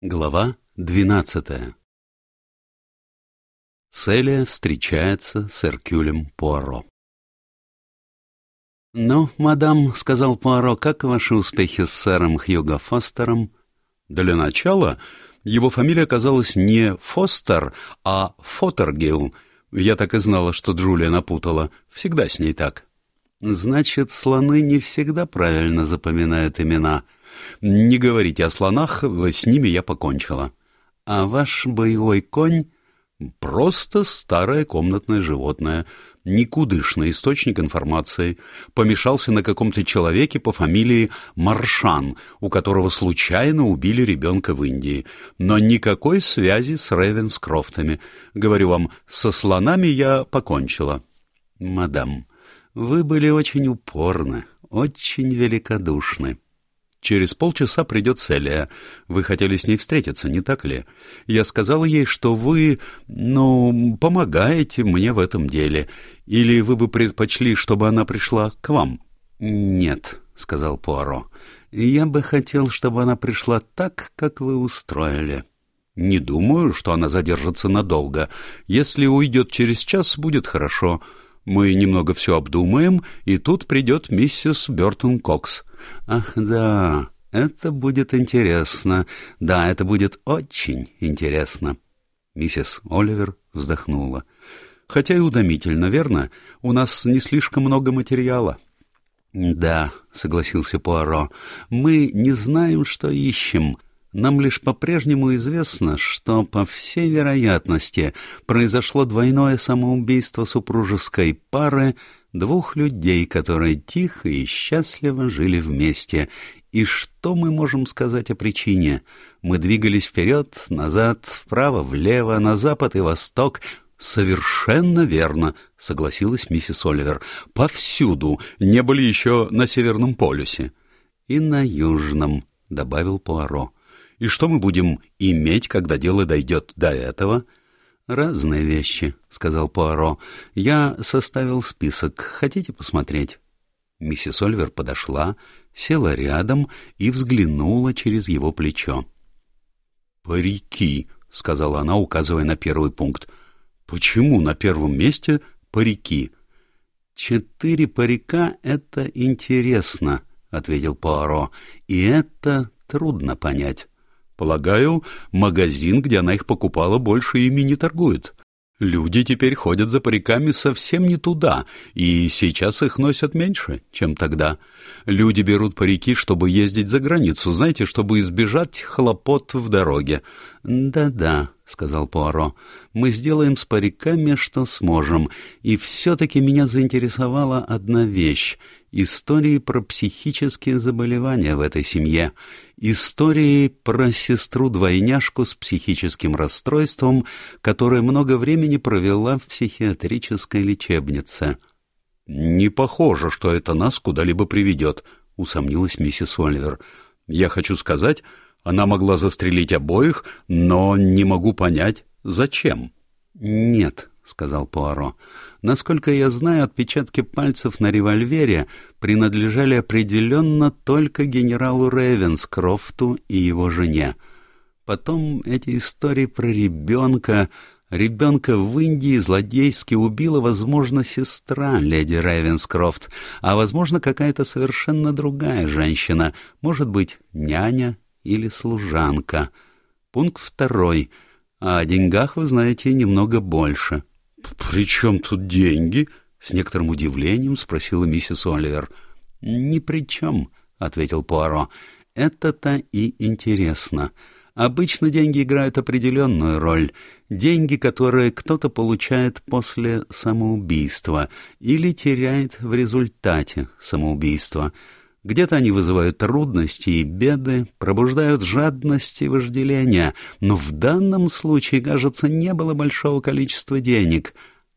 Глава двенадцатая Селия встречается с Эркюлем Пуаро «Ну, мадам, — сказал Пуаро, — как ваши успехи с сэром Хьюго Фостером?» Для начала его фамилия оказалась не Фостер, а Фотергил. Я так и знала, что Джулия напутала. Всегда с ней так. «Значит, слоны не всегда правильно запоминают имена». Не говорите о слонах, с ними я покончила. А ваш боевой конь? Просто старое комнатное животное, никудышный источник информации, помешался на каком-то человеке по фамилии Маршан, у которого случайно убили ребенка в Индии. Но никакой связи с Ревенскрофтами. Говорю вам, со слонами я покончила. Мадам, вы были очень упорны, очень великодушны. Через полчаса придет Селия. Вы хотели с ней встретиться, не так ли? Я сказала ей, что вы, ну, помогаете мне в этом деле. Или вы бы предпочли, чтобы она пришла к вам? Нет, — сказал Пуаро. Я бы хотел, чтобы она пришла так, как вы устроили. Не думаю, что она задержится надолго. Если уйдет через час, будет хорошо. Мы немного все обдумаем, и тут придет миссис Бертон Кокс. Ах, да, это будет интересно. Да, это будет очень интересно. Миссис Оливер вздохнула. Хотя и утомительно, верно? У нас не слишком много материала. Да, согласился Пуаро. Мы не знаем, что ищем. Нам лишь по-прежнему известно, что, по всей вероятности, произошло двойное самоубийство супружеской пары двух людей, которые тихо и счастливо жили вместе. И что мы можем сказать о причине? Мы двигались вперед, назад, вправо, влево, на запад и восток. «Совершенно верно», — согласилась миссис Оливер. «Повсюду. Не были еще на Северном полюсе». «И на Южном», — добавил Пуаро. И что мы будем иметь, когда дело дойдет до этого? — Разные вещи, — сказал Пуаро. — Я составил список. Хотите посмотреть? Миссис Ольвер подошла, села рядом и взглянула через его плечо. — Парики, — сказала она, указывая на первый пункт. — Почему на первом месте парики? — Четыре парика — это интересно, — ответил Пуаро, — и это трудно понять. Полагаю, магазин, где она их покупала, больше ими не торгует. Люди теперь ходят за париками совсем не туда, и сейчас их носят меньше, чем тогда. Люди берут парики, чтобы ездить за границу, знаете, чтобы избежать хлопот в дороге. «Да-да», — сказал Пуаро, — «мы сделаем с париками, что сможем, и все-таки меня заинтересовала одна вещь — истории про психические заболевания в этой семье» истории про сестру-двойняшку с психическим расстройством, которая много времени провела в психиатрической лечебнице. — Не похоже, что это нас куда-либо приведет, — усомнилась миссис Оливер. — Я хочу сказать, она могла застрелить обоих, но не могу понять, зачем. — Нет, — сказал Пуаро. «Насколько я знаю, отпечатки пальцев на револьвере принадлежали определенно только генералу Рейвенскрофту и его жене. Потом эти истории про ребенка... Ребенка в Индии злодейски убила, возможно, сестра леди Рейвенскрофт, а, возможно, какая-то совершенно другая женщина, может быть, няня или служанка. Пункт второй. О деньгах вы знаете немного больше. «При чем тут деньги?» — с некоторым удивлением спросила миссис Оливер. «Ни при чем», — ответил Пуаро. «Это-то и интересно. Обычно деньги играют определенную роль. Деньги, которые кто-то получает после самоубийства или теряет в результате самоубийства». Где-то они вызывают трудности и беды, пробуждают жадность и вожделение, но в данном случае, кажется, не было большого количества денег.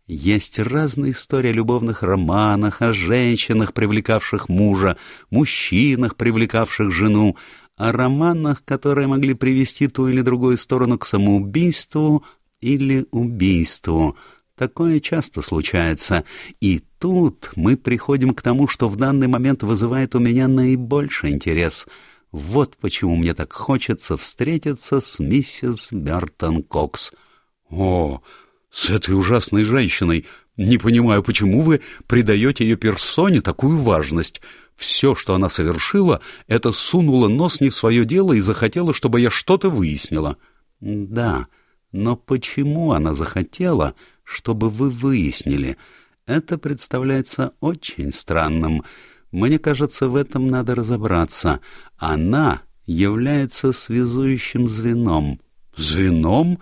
Есть разные истории о любовных романах, о женщинах, привлекавших мужа, мужчинах, привлекавших жену, о романах, которые могли привести ту или другую сторону к самоубийству или убийству. Такое часто случается, и тут мы приходим к тому, что в данный момент вызывает у меня наибольший интерес. Вот почему мне так хочется встретиться с миссис Бертон Кокс. — О, с этой ужасной женщиной! Не понимаю, почему вы придаете ее персоне такую важность. Все, что она совершила, это сунула нос не в свое дело и захотела, чтобы я что-то выяснила. — Да, но почему она захотела, чтобы вы выяснили? Это представляется очень странным. Мне кажется, в этом надо разобраться. Она является связующим звеном. Звеном?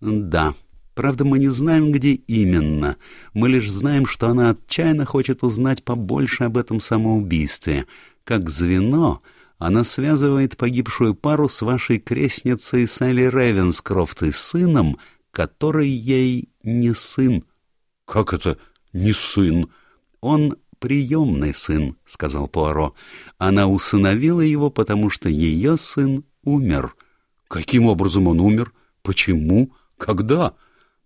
Да. Правда, мы не знаем, где именно. Мы лишь знаем, что она отчаянно хочет узнать побольше об этом самоубийстве. Как звено, она связывает погибшую пару с вашей крестницей Салли Ревенскрофт и сыном, который ей не сын. — Как это не сын? — Он приемный сын, — сказал Пуаро. Она усыновила его, потому что ее сын умер. — Каким образом он умер? Почему? Когда?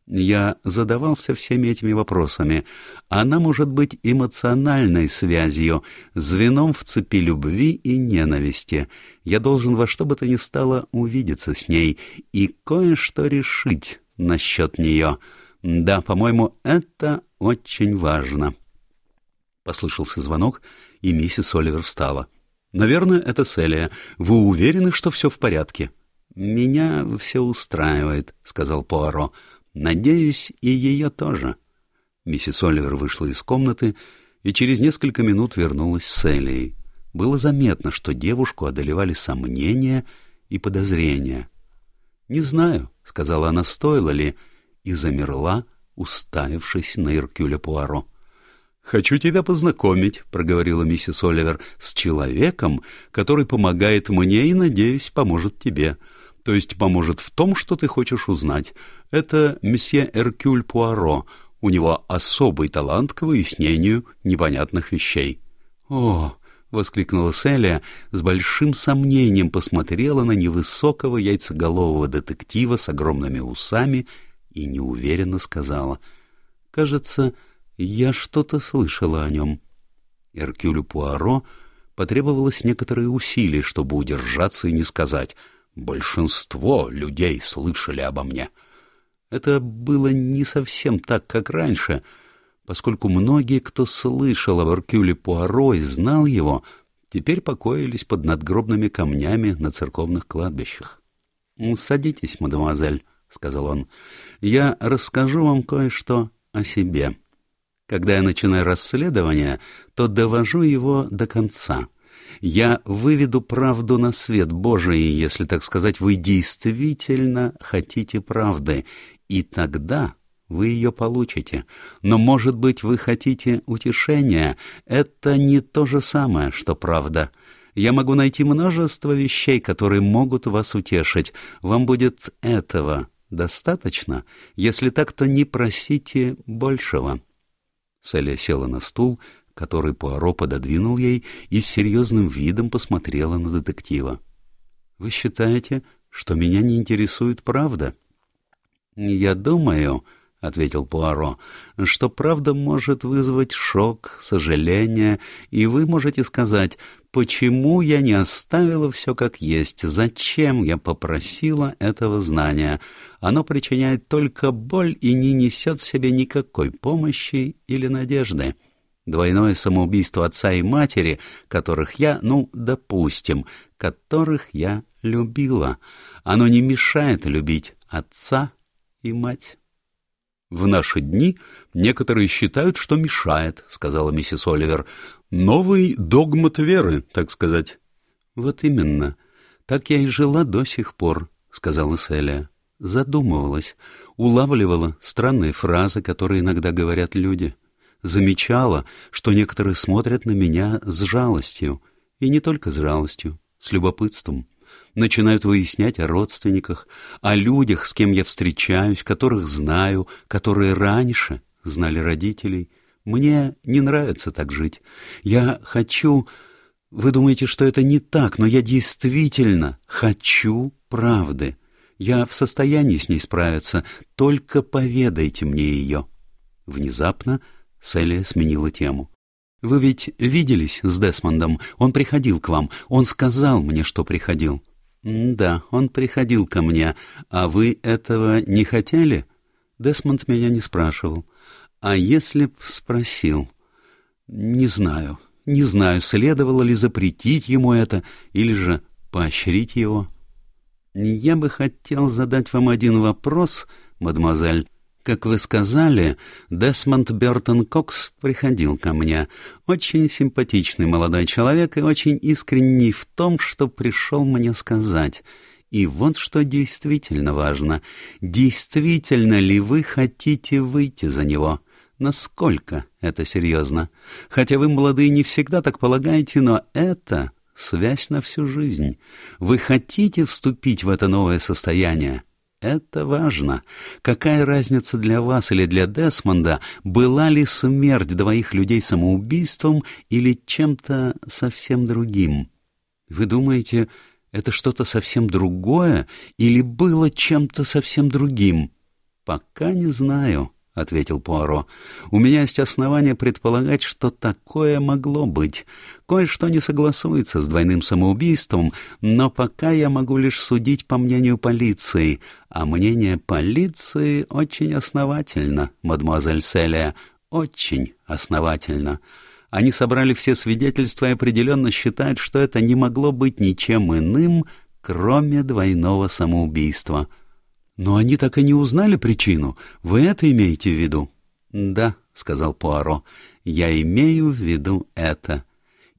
Я задавался всеми этими вопросами. Она может быть эмоциональной связью, звеном в цепи любви и ненависти. Я должен во что бы то ни стало увидеться с ней и кое-что решить насчет нее. Да, по-моему, это очень важно. Послышался звонок, и миссис Оливер встала. «Наверное, это Селия. Вы уверены, что все в порядке?» «Меня все устраивает», — сказал Пуаро. «Надеюсь, и ее тоже». Миссис Оливер вышла из комнаты и через несколько минут вернулась с Селией. Было заметно, что девушку одолевали сомнения и подозрения. «Не знаю», — сказала она, — «стоило ли?» И замерла, уставившись на Иркюля Пуаро. «Хочу тебя познакомить», — проговорила миссис Оливер, — «с человеком, который помогает мне и, надеюсь, поможет тебе. То есть поможет в том, что ты хочешь узнать. Это месье Эркюль Пуаро. У него особый талант к выяснению непонятных вещей». «О!» — воскликнула Селия, с большим сомнением посмотрела на невысокого яйцеголового детектива с огромными усами и неуверенно сказала. «Кажется, я что-то слышала о нем. Эркюлю Пуаро потребовалось некоторые усилия, чтобы удержаться и не сказать «большинство людей слышали обо мне». Это было не совсем так, как раньше, поскольку многие, кто слышал об Эркюле Пуаро и знал его, теперь покоились под надгробными камнями на церковных кладбищах. «Садитесь, мадемуазель», — сказал он, — «я расскажу вам кое-что о себе». Когда я начинаю расследование, то довожу его до конца. Я выведу правду на свет Божий, если, так сказать, вы действительно хотите правды, и тогда вы ее получите. Но, может быть, вы хотите утешения. Это не то же самое, что правда. Я могу найти множество вещей, которые могут вас утешить. Вам будет этого достаточно. Если так, то не просите большего. Селия села на стул, который Пуаро пододвинул ей, и с серьезным видом посмотрела на детектива. — Вы считаете, что меня не интересует правда? — Я думаю, — ответил Пуаро, — что правда может вызвать шок, сожаление, и вы можете сказать, почему я не оставила все как есть, зачем я попросила этого знания. Оно причиняет только боль и не несет в себе никакой помощи или надежды. Двойное самоубийство отца и матери, которых я, ну, допустим, которых я любила. Оно не мешает любить отца и мать. «В наши дни некоторые считают, что мешает», — сказала миссис Оливер. «Новый догмат веры, так сказать». «Вот именно. Так я и жила до сих пор», — сказала Селия. Задумывалась, улавливала странные фразы, которые иногда говорят люди. Замечала, что некоторые смотрят на меня с жалостью, и не только с жалостью, с любопытством начинают выяснять о родственниках, о людях, с кем я встречаюсь, которых знаю, которые раньше знали родителей. Мне не нравится так жить. Я хочу... Вы думаете, что это не так, но я действительно хочу правды. Я в состоянии с ней справиться, только поведайте мне ее. Внезапно Селия сменила тему. Вы ведь виделись с Десмондом? Он приходил к вам. Он сказал мне, что приходил. Да, он приходил ко мне. А вы этого не хотели? Десмонд меня не спрашивал. А если б спросил? Не знаю. Не знаю, следовало ли запретить ему это или же поощрить его. Я бы хотел задать вам один вопрос, мадемуазель. Как вы сказали, Десмонд Бертон Кокс приходил ко мне. Очень симпатичный молодой человек и очень искренний в том, что пришел мне сказать. И вот что действительно важно. Действительно ли вы хотите выйти за него? Насколько это серьезно? Хотя вы, молодые, не всегда так полагаете, но это связь на всю жизнь. Вы хотите вступить в это новое состояние? Это важно. Какая разница для вас или для Десмонда, была ли смерть двоих людей самоубийством или чем-то совсем другим? Вы думаете, это что-то совсем другое или было чем-то совсем другим? Пока не знаю. — ответил Пуаро. — У меня есть основания предполагать, что такое могло быть. Кое-что не согласуется с двойным самоубийством, но пока я могу лишь судить по мнению полиции. А мнение полиции очень основательно, мадемуазель Селия, очень основательно. Они собрали все свидетельства и определенно считают, что это не могло быть ничем иным, кроме двойного самоубийства. — но они так и не узнали причину. Вы это имеете в виду? Да, сказал Пуаро. Я имею в виду это.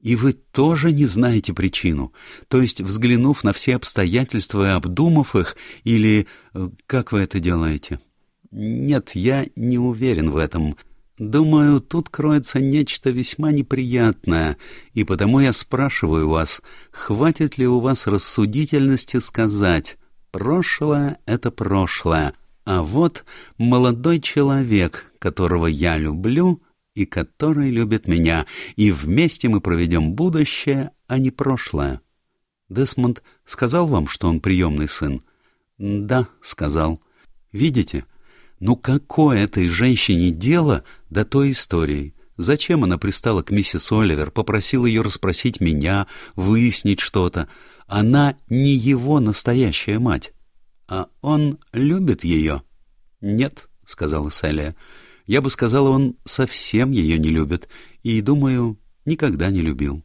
И вы тоже не знаете причину. То есть, взглянув на все обстоятельства и обдумав их, или э, как вы это делаете? Нет, я не уверен в этом. Думаю, тут кроется нечто весьма неприятное, и потому я спрашиваю вас, хватит ли у вас рассудительности сказать, Прошлое — это прошлое, а вот молодой человек, которого я люблю и который любит меня, и вместе мы проведем будущее, а не прошлое. Десмонд сказал вам, что он приемный сын? Да, сказал. Видите? Ну какое этой женщине дело до той истории? Зачем она пристала к миссис Оливер, попросила ее расспросить меня, выяснить что-то? Она не его настоящая мать. А он любит ее? Нет, сказала Селия. Я бы сказала, он совсем ее не любит и, думаю, никогда не любил.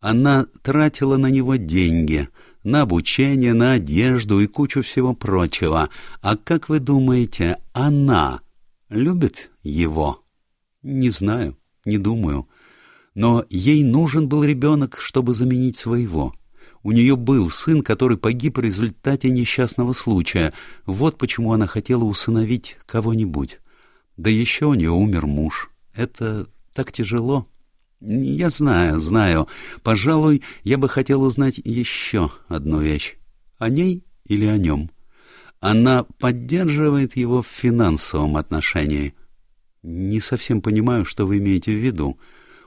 Она тратила на него деньги, на обучение, на одежду и кучу всего прочего. А как вы думаете, она любит его? Не знаю, не думаю. Но ей нужен был ребенок, чтобы заменить своего. У нее был сын, который погиб в результате несчастного случая. Вот почему она хотела усыновить кого-нибудь. Да еще у нее умер муж. Это так тяжело. Я знаю, знаю. Пожалуй, я бы хотел узнать еще одну вещь. О ней или о нем? Она поддерживает его в финансовом отношении. Не совсем понимаю, что вы имеете в виду.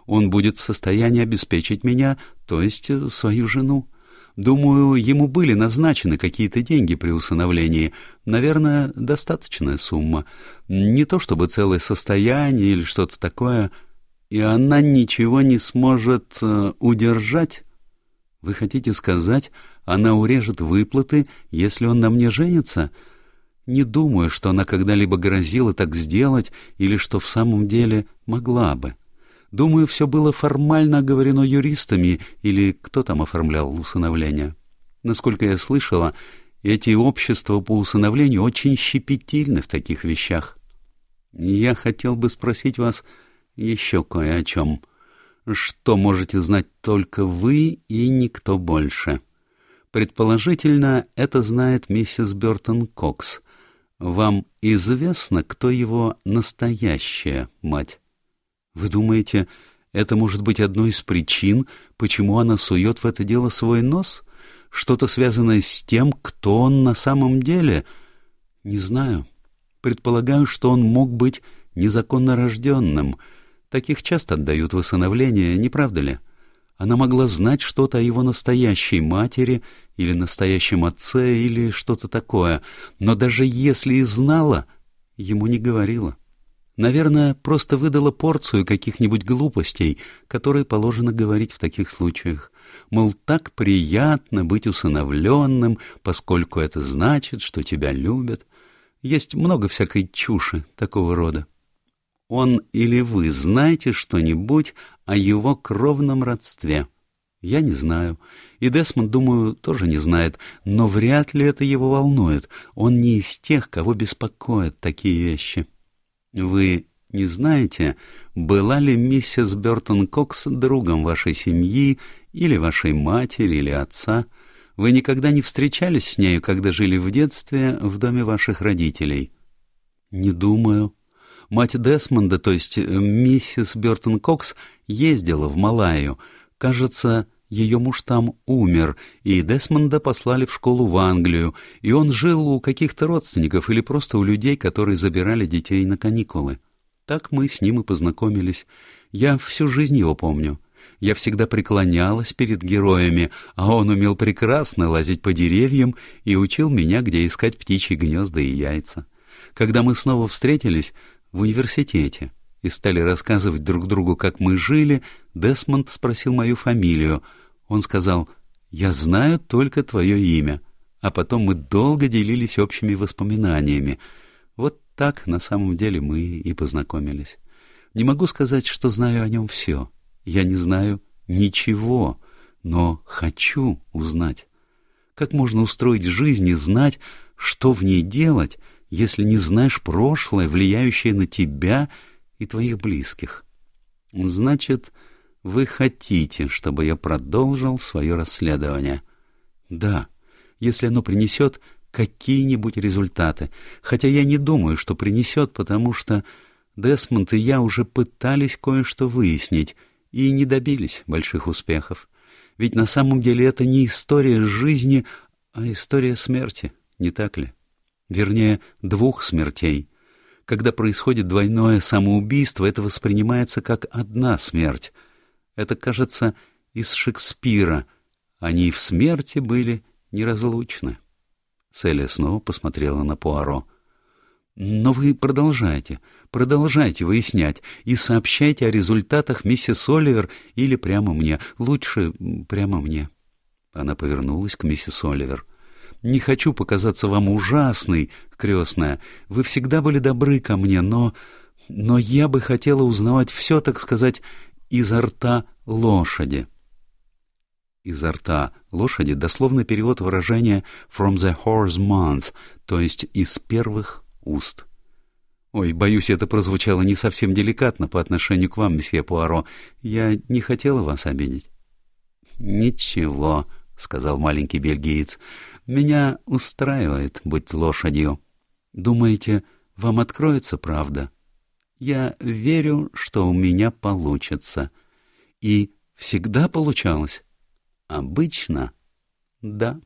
Он будет в состоянии обеспечить меня, то есть свою жену. Думаю, ему были назначены какие-то деньги при усыновлении. Наверное, достаточная сумма. Не то чтобы целое состояние или что-то такое. И она ничего не сможет э, удержать. Вы хотите сказать, она урежет выплаты, если он на мне женится? Не думаю, что она когда-либо грозила так сделать или что в самом деле могла бы. Думаю, все было формально оговорено юристами или кто там оформлял усыновление. Насколько я слышала, эти общества по усыновлению очень щепетильны в таких вещах. Я хотел бы спросить вас еще кое о чем. Что можете знать только вы и никто больше? Предположительно, это знает миссис Бертон Кокс. Вам известно, кто его настоящая мать? Вы думаете, это может быть одной из причин, почему она сует в это дело свой нос? Что-то связанное с тем, кто он на самом деле? Не знаю. Предполагаю, что он мог быть незаконно рожденным. Таких часто отдают в не правда ли? Она могла знать что-то о его настоящей матери или настоящем отце или что-то такое, но даже если и знала, ему не говорила. Наверное, просто выдала порцию каких-нибудь глупостей, которые положено говорить в таких случаях. Мол, так приятно быть усыновленным, поскольку это значит, что тебя любят. Есть много всякой чуши такого рода. Он или вы знаете что-нибудь о его кровном родстве? Я не знаю. И Десмонд, думаю, тоже не знает, но вряд ли это его волнует. Он не из тех, кого беспокоят такие вещи. Вы не знаете, была ли миссис Бертон Кокс другом вашей семьи или вашей матери или отца? Вы никогда не встречались с нею, когда жили в детстве в доме ваших родителей? Не думаю. Мать Десмонда, то есть э, миссис Бертон Кокс, ездила в Малайю. Кажется, ее муж там умер, и Десмонда послали в школу в Англию, и он жил у каких-то родственников или просто у людей, которые забирали детей на каникулы. Так мы с ним и познакомились. Я всю жизнь его помню. Я всегда преклонялась перед героями, а он умел прекрасно лазить по деревьям и учил меня, где искать птичьи гнезда и яйца. Когда мы снова встретились в университете и стали рассказывать друг другу, как мы жили, Десмонд спросил мою фамилию. Он сказал «Я знаю только твое имя». А потом мы долго делились общими воспоминаниями. Вот так на самом деле мы и познакомились. Не могу сказать, что знаю о нем все. Я не знаю ничего, но хочу узнать. Как можно устроить жизнь и знать, что в ней делать, если не знаешь прошлое, влияющее на тебя и твоих близких? Значит, вы хотите, чтобы я продолжил свое расследование? Да, если оно принесет какие-нибудь результаты, хотя я не думаю, что принесет, потому что Десмонд и я уже пытались кое-что выяснить и не добились больших успехов. Ведь на самом деле это не история жизни, а история смерти, не так ли? Вернее, двух смертей. Когда происходит двойное самоубийство, это воспринимается как одна смерть. Это, кажется, из Шекспира. Они в смерти были неразлучны. Селия снова посмотрела на Пуаро. «Но вы продолжайте, продолжайте выяснять и сообщайте о результатах миссис Оливер или прямо мне. Лучше прямо мне». Она повернулась к миссис Оливер. «Не хочу показаться вам ужасной, крестная. Вы всегда были добры ко мне, но... Но я бы хотела узнавать все, так сказать, изо рта лошади» изо рта лошади дословный перевод выражения «from the horse month», то есть «из первых уст». Ой, боюсь, это прозвучало не совсем деликатно по отношению к вам, месье Пуаро. Я не хотела вас обидеть. Ничего, — сказал маленький бельгиец, — меня устраивает быть лошадью. Думаете, вам откроется правда? Я верю, что у меня получится. И всегда получалось. Обычно — да.